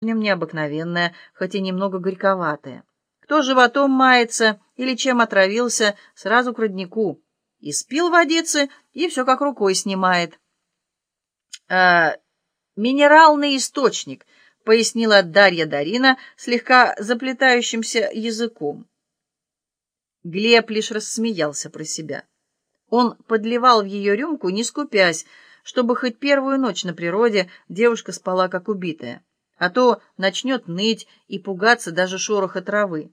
нем необыкновенное, хоть и немного горьковатое. Кто животом мается или чем отравился, сразу к роднику. И спил водицы, и все как рукой снимает. «Э, «Минеральный источник», — пояснила Дарья Дарина слегка заплетающимся языком. Глеб лишь рассмеялся про себя. Он подливал в ее рюмку, не скупясь, чтобы хоть первую ночь на природе девушка спала как убитая, а то начнет ныть и пугаться даже шороха травы.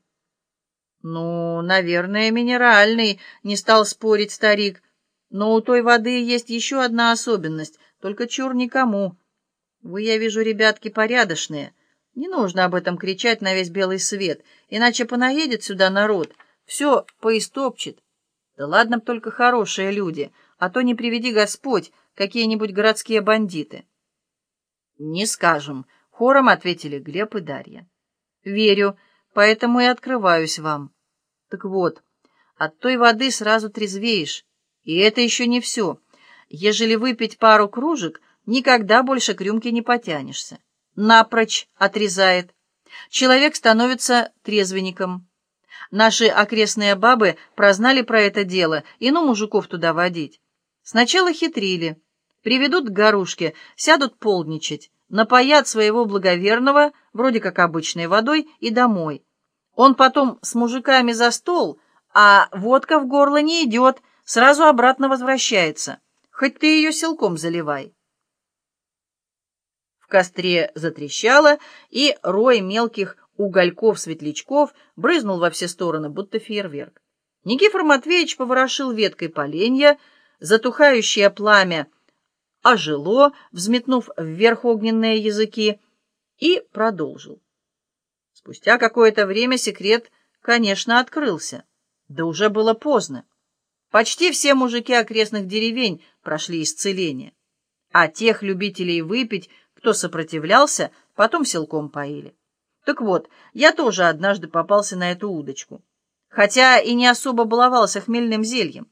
«Ну, наверное, минеральный», — не стал спорить старик. «Но у той воды есть еще одна особенность, только чур никому. Вы, я вижу, ребятки порядочные. Не нужно об этом кричать на весь белый свет, иначе понаедет сюда народ, все поистопчет. Да ладно б только хорошие люди, а то не приведи Господь какие-нибудь городские бандиты». «Не скажем», — хором ответили Глеб и Дарья. «Верю» поэтому и открываюсь вам. Так вот, от той воды сразу трезвеешь. И это еще не все. Ежели выпить пару кружек, никогда больше к рюмке не потянешься. Напрочь отрезает. Человек становится трезвенником. Наши окрестные бабы прознали про это дело, и ну мужиков туда водить. Сначала хитрили. Приведут к горушке, сядут полдничать, напоят своего благоверного, вроде как обычной водой, и домой. Он потом с мужиками за стол, а водка в горло не идет, сразу обратно возвращается. Хоть ты ее силком заливай. В костре затрещало, и рой мелких угольков-светлячков брызнул во все стороны, будто фейерверк. Никифор Матвеевич поворошил веткой поленья, затухающее пламя ожило, взметнув вверх огненные языки, и продолжил. Спустя какое-то время секрет, конечно, открылся. Да уже было поздно. Почти все мужики окрестных деревень прошли исцеление. А тех любителей выпить, кто сопротивлялся, потом силком поили. Так вот, я тоже однажды попался на эту удочку. Хотя и не особо баловался хмельным зельем.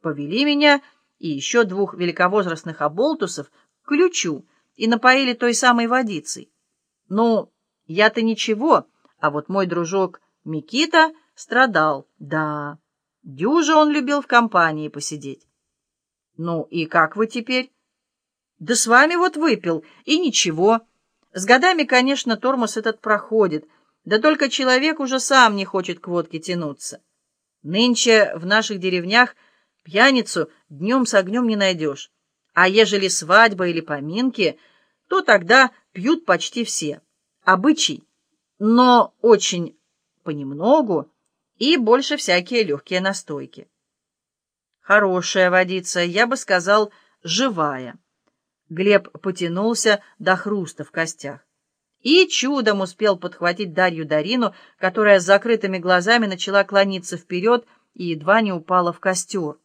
Повели меня и еще двух великовозрастных оболтусов к ключу и напоили той самой водицей. Ну, я-то ничего, а вот мой дружок Микита страдал, да. Дюжа он любил в компании посидеть. Ну и как вы теперь? Да с вами вот выпил, и ничего. С годами, конечно, тормоз этот проходит, да только человек уже сам не хочет к водке тянуться. Нынче в наших деревнях пьяницу днем с огнем не найдешь, а ежели свадьба или поминки, то тогда пьют почти все обычай, но очень понемногу и больше всякие легкие настойки. Хорошая водица, я бы сказал, живая. Глеб потянулся до хруста в костях. И чудом успел подхватить Дарью Дарину, которая с закрытыми глазами начала клониться вперед и едва не упала в костер.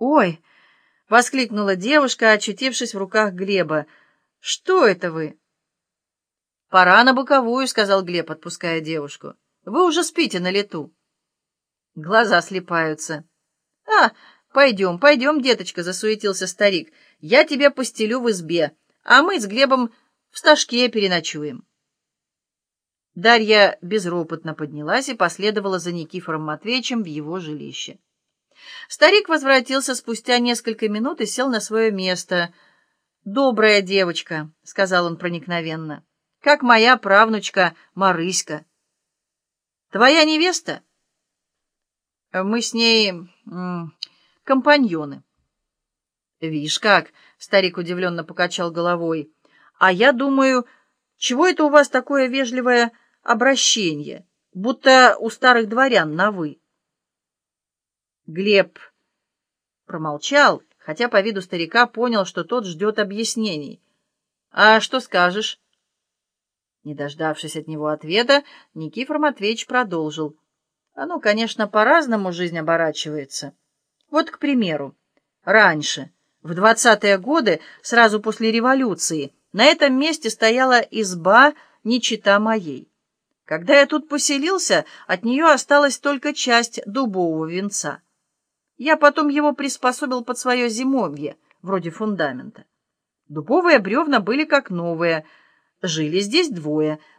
«Ой!» — воскликнула девушка, очутившись в руках Глеба. «Что это вы?» «Пора на боковую», — сказал Глеб, отпуская девушку. «Вы уже спите на лету». Глаза слепаются. «А, пойдем, пойдем, деточка», — засуетился старик. «Я тебя постелю в избе, а мы с Глебом в стажке переночуем». Дарья безропотно поднялась и последовала за Никифором Матвеевичем в его жилище. Старик возвратился спустя несколько минут и сел на свое место. «Добрая девочка», — сказал он проникновенно как моя правнучка Марыська. Твоя невеста? Мы с ней компаньоны. Вишь как, старик удивленно покачал головой. А я думаю, чего это у вас такое вежливое обращение, будто у старых дворян на «вы»? Глеб промолчал, хотя по виду старика понял, что тот ждет объяснений. «А что скажешь?» Не дождавшись от него ответа, Никифор Матвеевич продолжил. Оно, конечно, по-разному жизнь оборачивается. Вот, к примеру, раньше, в двадцатые годы, сразу после революции, на этом месте стояла изба не чита моей. Когда я тут поселился, от нее осталась только часть дубового венца. Я потом его приспособил под свое зимовье, вроде фундамента. Дубовые бревна были как новые — жили здесь двое